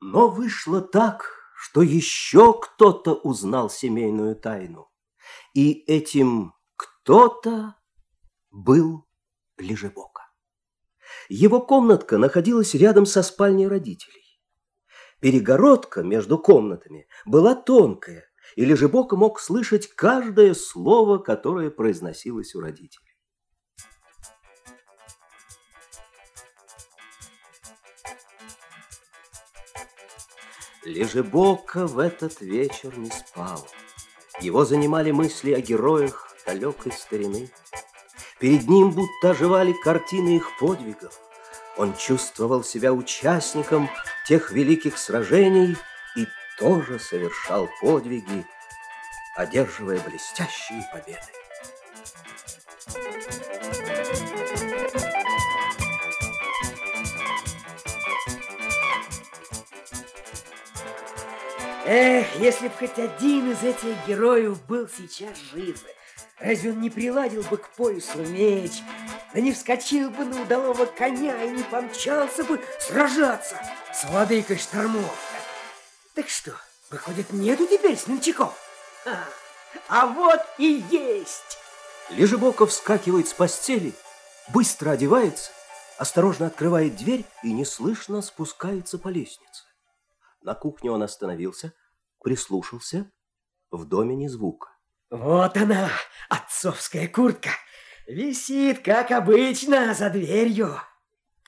Но вышло так, что еще кто-то узнал семейную тайну. И этим кто-то был Лежебока. Его комнатка находилась рядом со спальней родителей. Перегородка между комнатами была тонкая, и Лежебока мог слышать каждое слово, которое произносилось у родителей. Лежебока в этот вечер не спал. Его занимали мысли о героях далекой старины. Перед ним будто оживали картины их подвигов. Он чувствовал себя участником тех великих сражений и тоже совершал подвиги, одерживая блестящие победы. Эх, если бы хоть один из этих героев был сейчас жив, разве он не приладил бы к поясу меч, да не вскочил бы на удалого коня и не помчался бы сражаться с владыкой штормов? Так что, выходит, нету теперь смельчаков? А, а вот и есть! Лежебоков вскакивает с постели, быстро одевается, осторожно открывает дверь и неслышно спускается по лестнице. На кухне он остановился, прислушался. В доме ни звука. Вот она, отцовская куртка. Висит, как обычно, за дверью.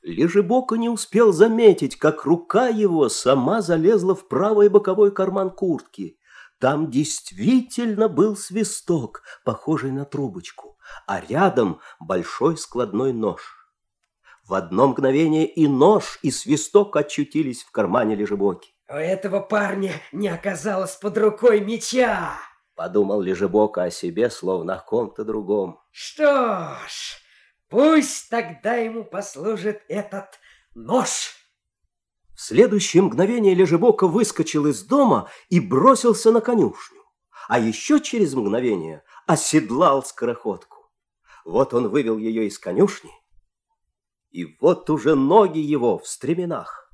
Лежебока не успел заметить, как рука его сама залезла в правый боковой карман куртки. Там действительно был свисток, похожий на трубочку, а рядом большой складной нож. В одно мгновение и нож, и свисток очутились в кармане Лежебоки. У этого парня не оказалось под рукой меча. Подумал Лежебока о себе, словно о ком-то другом. Что ж, пусть тогда ему послужит этот нож. В следующее мгновение Лежебока выскочил из дома и бросился на конюшню. А еще через мгновение оседлал скороходку. Вот он вывел ее из конюшни, и вот уже ноги его в стременах.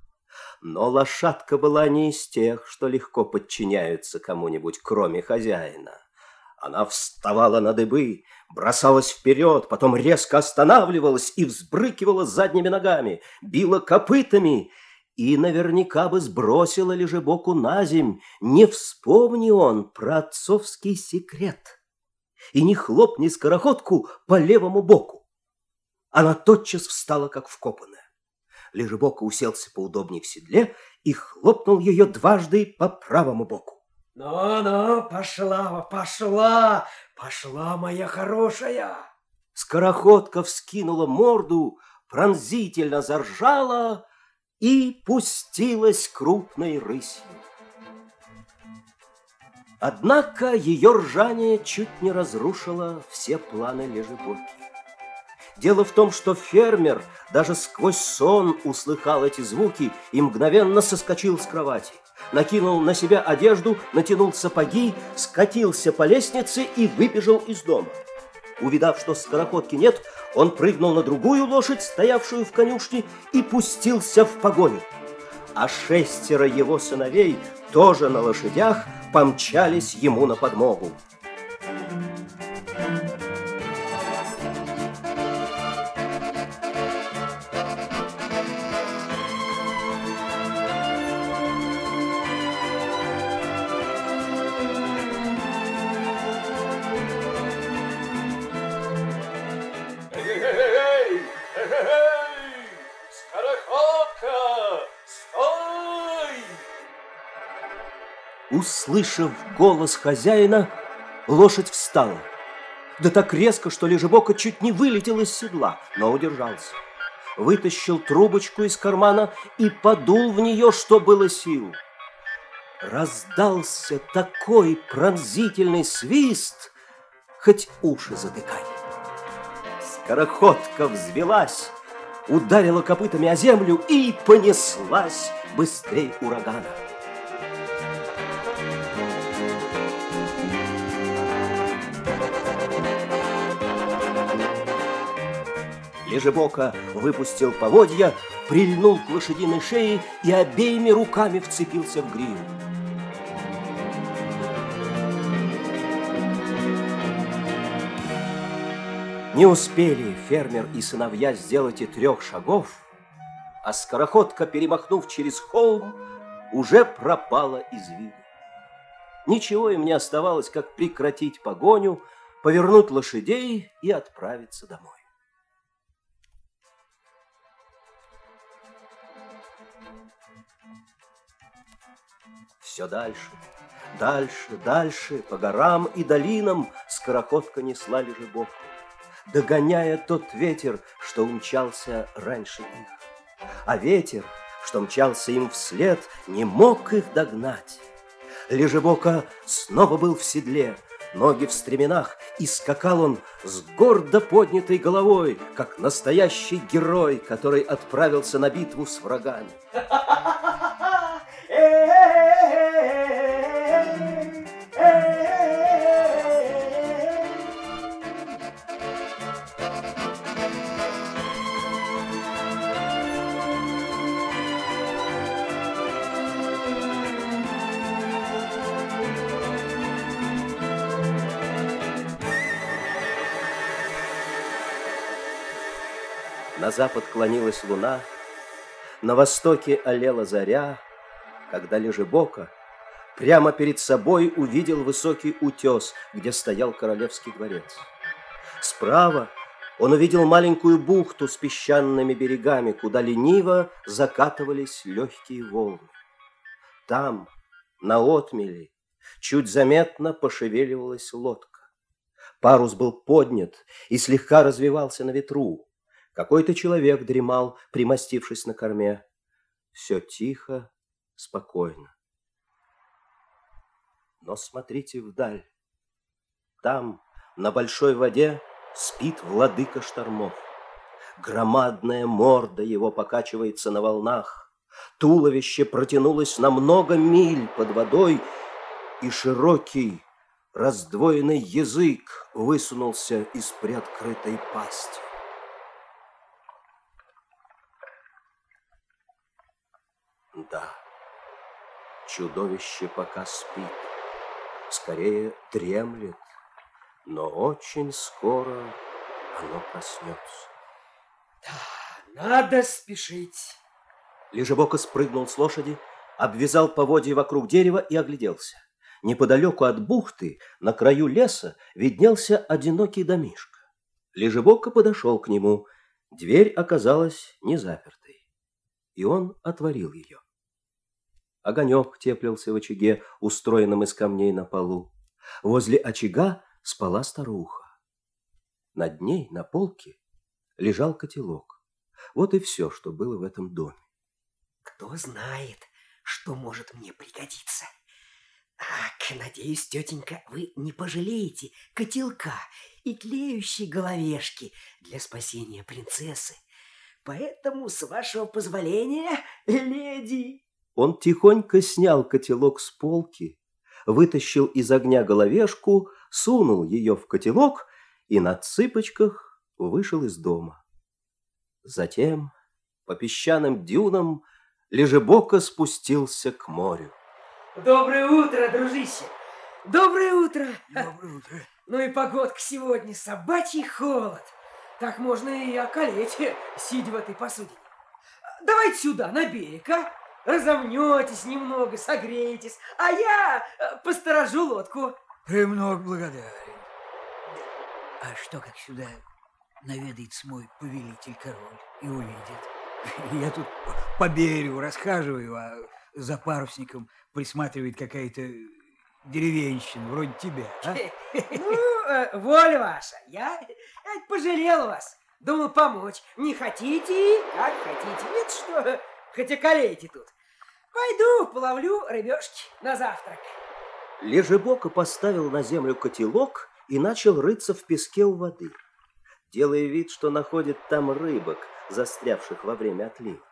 Но лошадка была не из тех, что легко подчиняются кому-нибудь, кроме хозяина. Она вставала на дыбы, бросалась вперед, потом резко останавливалась и взбрыкивала задними ногами, била копытами и наверняка бы сбросила лежебоку на земь, не вспомни он про отцовский секрет. И не хлопни скороходку по левому боку. Она тотчас встала, как вкопанная. Лежебока уселся поудобнее в седле и хлопнул ее дважды по правому боку. «Ну-ну, пошла, пошла, пошла, моя хорошая!» Скороходка вскинула морду, пронзительно заржала и пустилась крупной рысью. Однако ее ржание чуть не разрушило все планы Лежебоки. Дело в том, что фермер даже сквозь сон услыхал эти звуки и мгновенно соскочил с кровати. Накинул на себя одежду, натянул сапоги, скатился по лестнице и выбежал из дома. Увидав, что скороходки нет, он прыгнул на другую лошадь, стоявшую в конюшне, и пустился в погоню. А шестеро его сыновей, тоже на лошадях, помчались ему на подмогу. Услышав голос хозяина, лошадь встала. Да так резко, что Лежебока чуть не вылетел из седла, но удержался. Вытащил трубочку из кармана и подул в нее, что было сил. Раздался такой пронзительный свист, хоть уши затыкай. Скороходка взвелась, ударила копытами о землю и понеслась быстрей урагана. Лежебока выпустил поводья, прильнул к лошадиной шее и обеими руками вцепился в гриву. Не успели фермер и сыновья сделать и трех шагов, а скороходка, перемахнув через холм, уже пропала из виду. Ничего им не оставалось, как прекратить погоню, повернуть лошадей и отправиться домой. Все дальше, дальше, дальше, по горам и долинам скороходка несла лежебоку догоняя тот ветер, что умчался раньше их. А ветер, что мчался им вслед, не мог их догнать. Лежебока снова был в седле, ноги в стременах, и скакал он с гордо поднятой головой, как настоящий герой, который отправился на битву с врагами. На запад клонилась луна, на востоке олела заря, когда Лежебока прямо перед собой увидел высокий утес, где стоял королевский дворец. Справа он увидел маленькую бухту с песчаными берегами, куда лениво закатывались легкие волны. Там, на отмели, чуть заметно пошевеливалась лодка. Парус был поднят и слегка развивался на ветру. Какой-то человек дремал, примостившись на корме. Все тихо, спокойно. Но смотрите вдаль. Там, на большой воде, спит владыка штормов. Громадная морда его покачивается на волнах. Туловище протянулось на много миль под водой, и широкий, раздвоенный язык высунулся из приоткрытой пасти. Да, чудовище пока спит, скорее дремлет, но очень скоро оно проснется. Да, надо спешить. Лежебока спрыгнул с лошади, обвязал поводья вокруг дерева и огляделся. Неподалеку от бухты, на краю леса, виднелся одинокий домишко. Лежебока подошел к нему. Дверь оказалась не запертой, и он отворил ее. Огонек теплился в очаге, устроенном из камней на полу. Возле очага спала старуха. Над ней, на полке, лежал котелок. Вот и все, что было в этом доме. Кто знает, что может мне пригодиться. Ах, надеюсь, тетенька, вы не пожалеете котелка и тлеющей головешки для спасения принцессы. Поэтому, с вашего позволения, леди, он тихонько снял котелок с полки, вытащил из огня головешку, сунул ее в котелок и на цыпочках вышел из дома. Затем по песчаным дюнам лежебоко спустился к морю. Доброе утро, дружище! Доброе утро! Доброе утро. Ну и погодка сегодня, собачий холод. Так можно и околеть, сидя в этой посудине. Давайте сюда, на берег, а? Разомнетесь немного, согреетесь, а я э, посторожу лодку. Премног благодарен. А что, как сюда наведается мой повелитель-король и увидит? Я тут по берегу расхаживаю, а за парусником присматривает какая-то деревенщина, вроде тебя, а? Ну, э, воля ваша, я пожалел вас. Думал помочь. Не хотите, как хотите. Нет, что, хотя колейте тут. Пойду половлю рыбешки на завтрак. Лежебока поставил на землю котелок и начал рыться в песке у воды, делая вид, что находит там рыбок, застрявших во время отлива.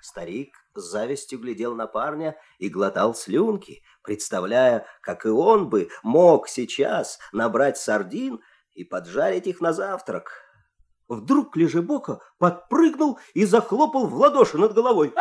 Старик с завистью глядел на парня и глотал слюнки, представляя, как и он бы мог сейчас набрать сардин и поджарить их на завтрак. Вдруг Лежебока подпрыгнул и захлопал в ладоши над головой.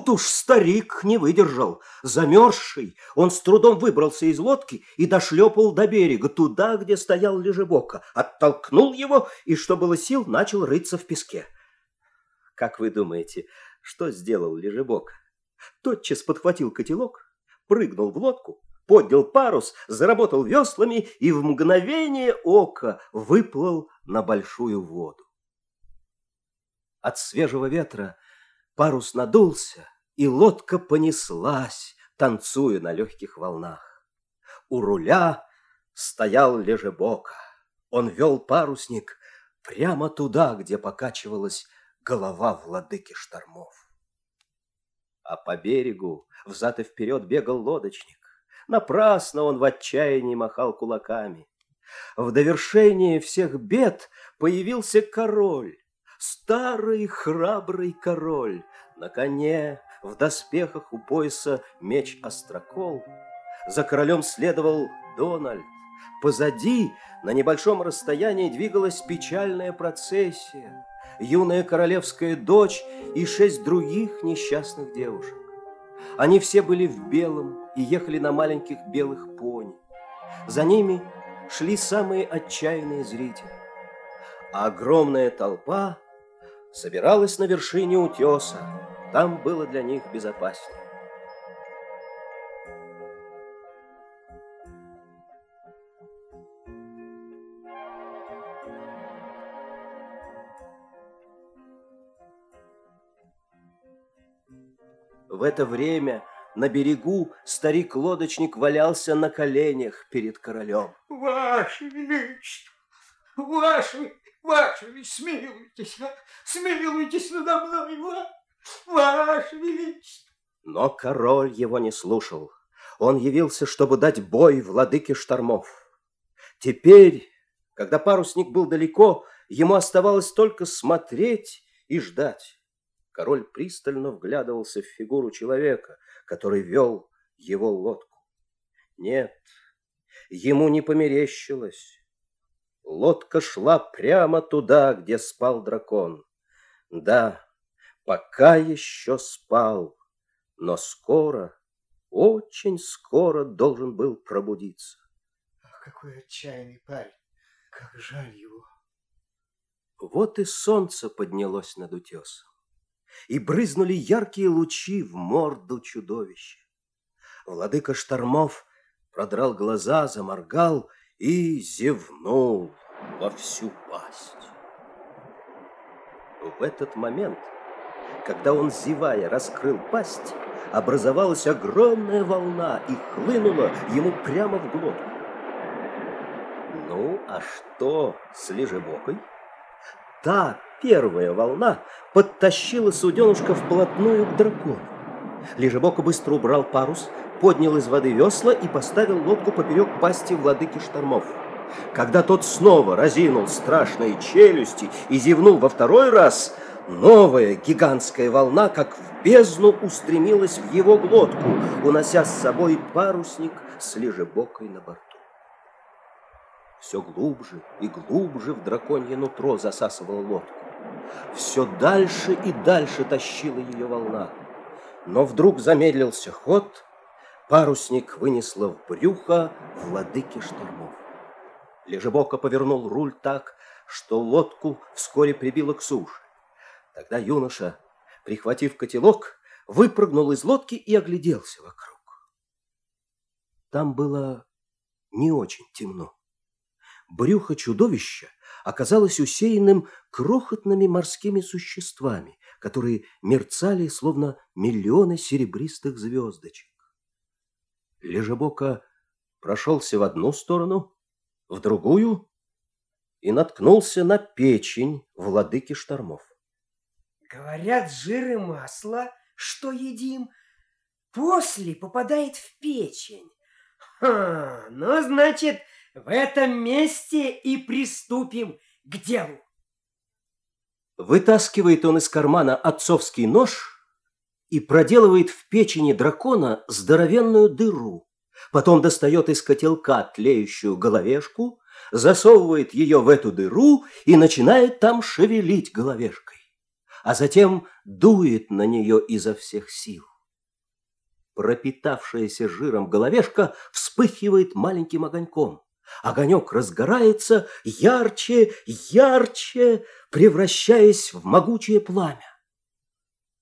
Тут уж старик не выдержал. Замерзший, он с трудом выбрался из лодки и дошлепал до берега, туда, где стоял Лежебока, оттолкнул его и, что было сил, начал рыться в песке. Как вы думаете, что сделал Лежебока? Тотчас подхватил котелок, прыгнул в лодку, поднял парус, заработал веслами и в мгновение ока выплыл на большую воду. От свежего ветра парус надулся, и лодка понеслась, танцуя на легких волнах. У руля стоял Лежебока. Он вел парусник прямо туда, где покачивалась голова владыки штормов. А по берегу взад и вперед бегал лодочник. Напрасно он в отчаянии махал кулаками. В довершение всех бед появился король, старый храбрый король, на коне, в доспехах у пояса меч острокол. За королем следовал Дональд. Позади, на небольшом расстоянии, двигалась печальная процессия. Юная королевская дочь и шесть других несчастных девушек. Они все были в белом и ехали на маленьких белых пони. За ними шли самые отчаянные зрители. А огромная толпа собиралась на вершине утеса. Там было для них безопаснее. В это время на берегу старик-лодочник валялся на коленях перед королем. Ваше Величество, Ваше, Ваше, смилуйтесь, а, смилуйтесь надо мной, Ваше Величество. Но король его не слушал. Он явился, чтобы дать бой владыке штормов. Теперь, когда парусник был далеко, ему оставалось только смотреть и ждать. Король пристально вглядывался в фигуру человека, который вел его лодку. Нет, ему не померещилось. Лодка шла прямо туда, где спал дракон. Да, пока еще спал, но скоро, очень скоро должен был пробудиться. Ах, какой отчаянный парень, как жаль его. Вот и солнце поднялось над утесом и брызнули яркие лучи в морду чудовища. Владыка штормов продрал глаза, заморгал и зевнул во всю пасть. В этот момент, когда он, зевая, раскрыл пасть, образовалась огромная волна и хлынула ему прямо в глотку. Ну, а что с лежебокой? Та первая волна подтащила суденушка вплотную к дракону. Лежебока быстро убрал парус, поднял из воды весла и поставил лодку поперек пасти владыки штормов. Когда тот снова разинул страшные челюсти и зевнул во второй раз, новая гигантская волна, как в бездну, устремилась в его глотку, унося с собой парусник с лежебокой на борту. Все глубже и глубже в драконье нутро засасывала лодку. Все дальше и дальше тащила ее волна. Но вдруг замедлился ход, парусник вынесло в брюхо владыки штормов. Лежебока повернул руль так, что лодку вскоре прибило к суше. Тогда юноша, прихватив котелок, выпрыгнул из лодки и огляделся вокруг. Там было не очень темно брюхо чудовища оказалось усеянным крохотными морскими существами, которые мерцали, словно миллионы серебристых звездочек. Лежебока прошелся в одну сторону, в другую и наткнулся на печень владыки штормов. Говорят, жир и масло, что едим, после попадает в печень. Ха, ну, значит, в этом месте и приступим к делу. Вытаскивает он из кармана отцовский нож и проделывает в печени дракона здоровенную дыру, Потом достает из котелка тлеющую головешку, засовывает ее в эту дыру и начинает там шевелить головешкой, а затем дует на нее изо всех сил. Пропитавшаяся жиром головешка вспыхивает маленьким огоньком. Огонек разгорается ярче, ярче, превращаясь в могучее пламя.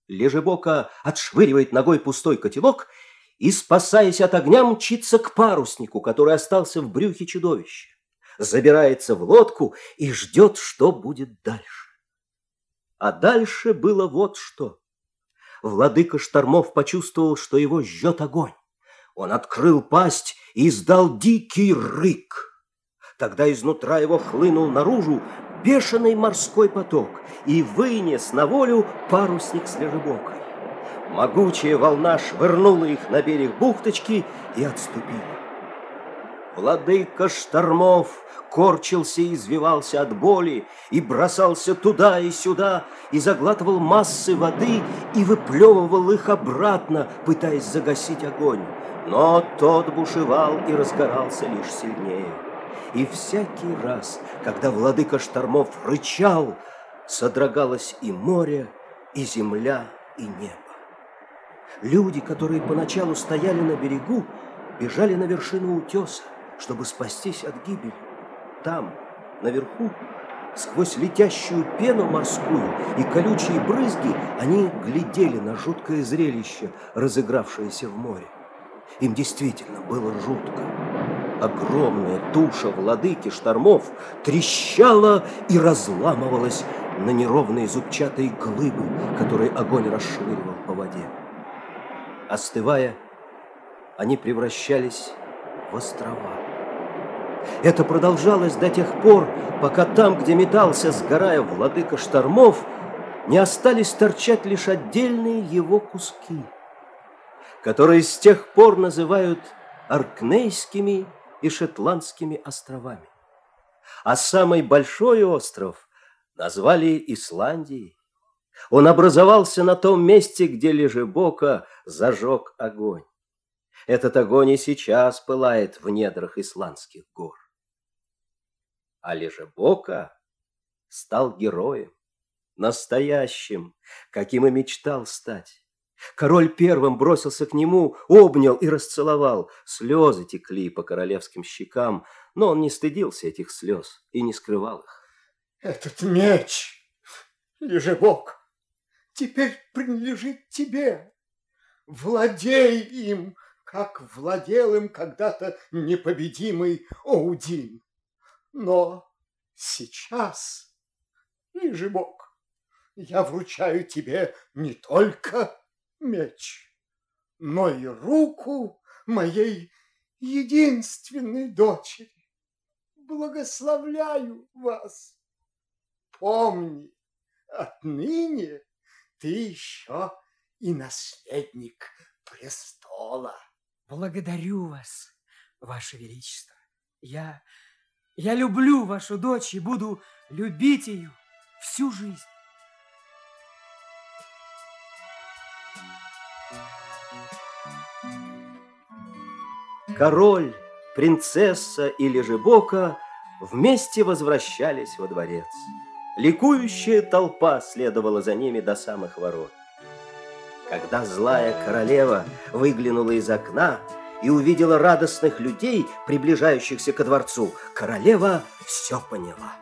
Лежебока отшвыривает ногой пустой котелок и, спасаясь от огня, мчится к паруснику, который остался в брюхе чудовища. Забирается в лодку и ждет, что будет дальше. А дальше было вот что. Владыка Штормов почувствовал, что его жжет огонь. Он открыл пасть и издал дикий рык. Тогда изнутра его хлынул наружу бешеный морской поток и вынес на волю парусник с лежебокой. Могучая волна швырнула их на берег бухточки и отступила. Владыка штормов корчился и извивался от боли, и бросался туда и сюда, и заглатывал массы воды, и выплевывал их обратно, пытаясь загасить огонь. Но тот бушевал и разгорался лишь сильнее. И всякий раз, когда владыка штормов рычал, содрогалось и море, и земля, и небо. Люди, которые поначалу стояли на берегу, бежали на вершину утеса, чтобы спастись от гибели. Там, наверху, сквозь летящую пену морскую и колючие брызги, они глядели на жуткое зрелище, разыгравшееся в море. Им действительно было жутко. Огромная туша владыки штормов трещала и разламывалась на неровные зубчатые глыбы, которые огонь расшвыривал по воде. Остывая, они превращались в острова. Это продолжалось до тех пор, пока там, где метался, сгорая владыка штормов, не остались торчать лишь отдельные его куски, которые с тех пор называют Аркнейскими и Шотландскими островами. А самый большой остров назвали Исландией. Он образовался на том месте, где Лежебока зажег огонь. Этот огонь и сейчас пылает в недрах исландских гор. А Лежебока стал героем, настоящим, каким и мечтал стать. Король первым бросился к нему, обнял и расцеловал. Слезы текли по королевским щекам, но он не стыдился этих слез и не скрывал их. Этот меч, Лежебок, теперь принадлежит тебе. Владей им, как владел им когда-то непобедимый Оудин. Но сейчас, Лежебок, я вручаю тебе не только меч, но и руку моей единственной дочери. Благословляю вас. Помни, отныне ты еще и наследник престола. Благодарю вас, Ваше Величество. Я, я люблю вашу дочь и буду любить ее всю жизнь. Король, принцесса и Лежебока вместе возвращались во дворец. Ликующая толпа следовала за ними до самых ворот. Когда злая королева выглянула из окна и увидела радостных людей, приближающихся ко дворцу, королева все поняла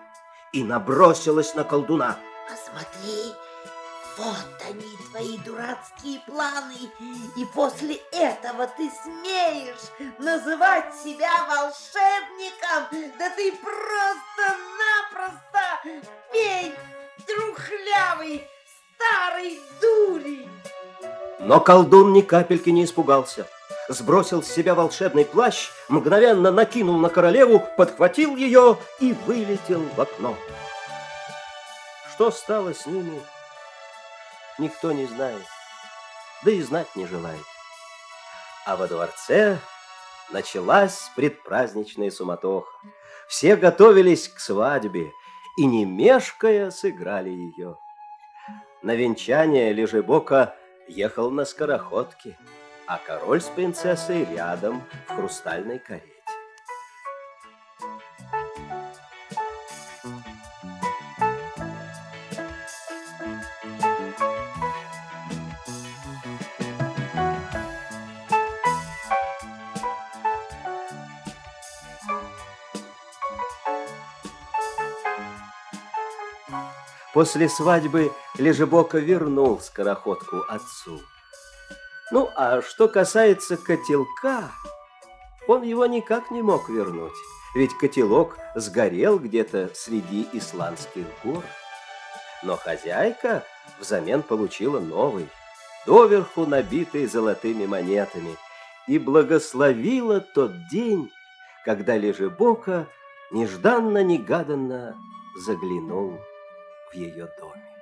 и набросилась на колдуна. Посмотри, вот они, твои дурацкие планы, и после этого ты смеешь называть себя волшебником? Да ты просто-напросто пей трухлявый старый! Но колдун ни капельки не испугался. Сбросил с себя волшебный плащ, мгновенно накинул на королеву, подхватил ее и вылетел в окно. Что стало с ними, никто не знает, да и знать не желает. А во дворце началась предпраздничная суматоха. Все готовились к свадьбе и, не мешкая, сыграли ее. На венчание Лежебока ехал на скороходке. а король с принцессой рядом в хрустальной карете. После свадьбы Лежебока вернул скороходку отцу. Ну, а что касается котелка, он его никак не мог вернуть, ведь котелок сгорел где-то среди исландских гор. Но хозяйка взамен получила новый, доверху набитый золотыми монетами, и благословила тот день, когда Лежебока нежданно-негаданно заглянул в ее домик.